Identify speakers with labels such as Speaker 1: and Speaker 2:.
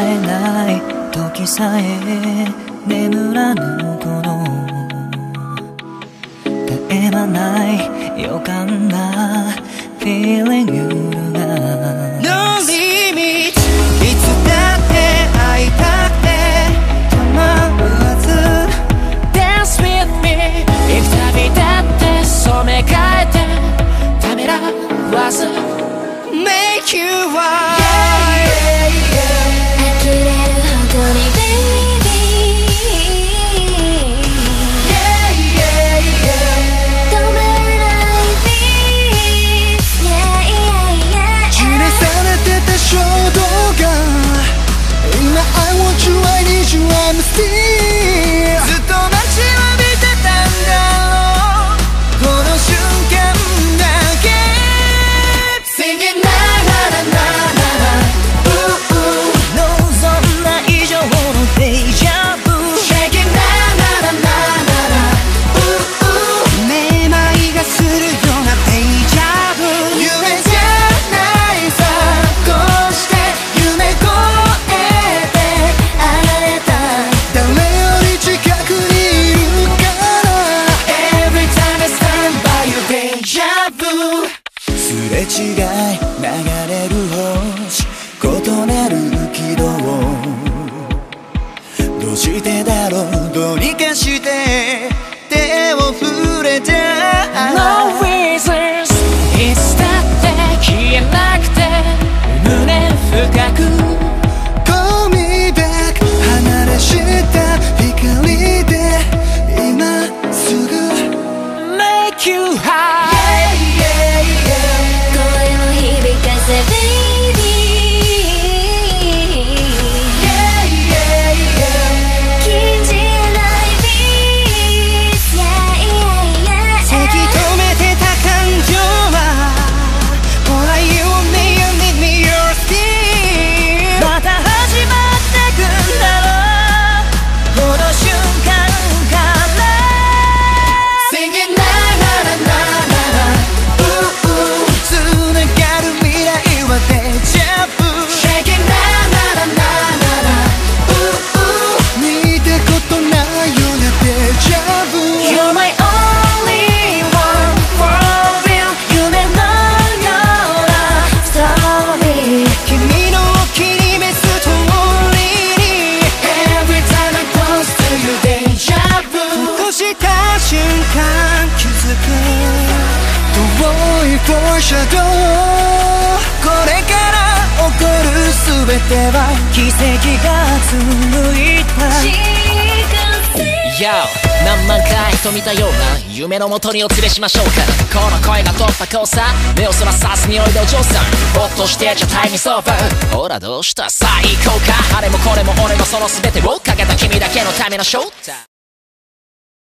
Speaker 1: えない
Speaker 2: 時さえ眠らぬこの絶え間ない予感な feeling you 지가 foreshadow これから起こる全ては
Speaker 1: 奇跡が紡いだ
Speaker 3: Yo 何万回と見たような夢のもとにお連れしましょうかこの声が突破交差。目をそらさす匂いでお嬢さん。ぼっとしてちゃタイムソーバー。ほらどうした？最高か。あれもこれも俺もその全てをかけた君だけのためのショー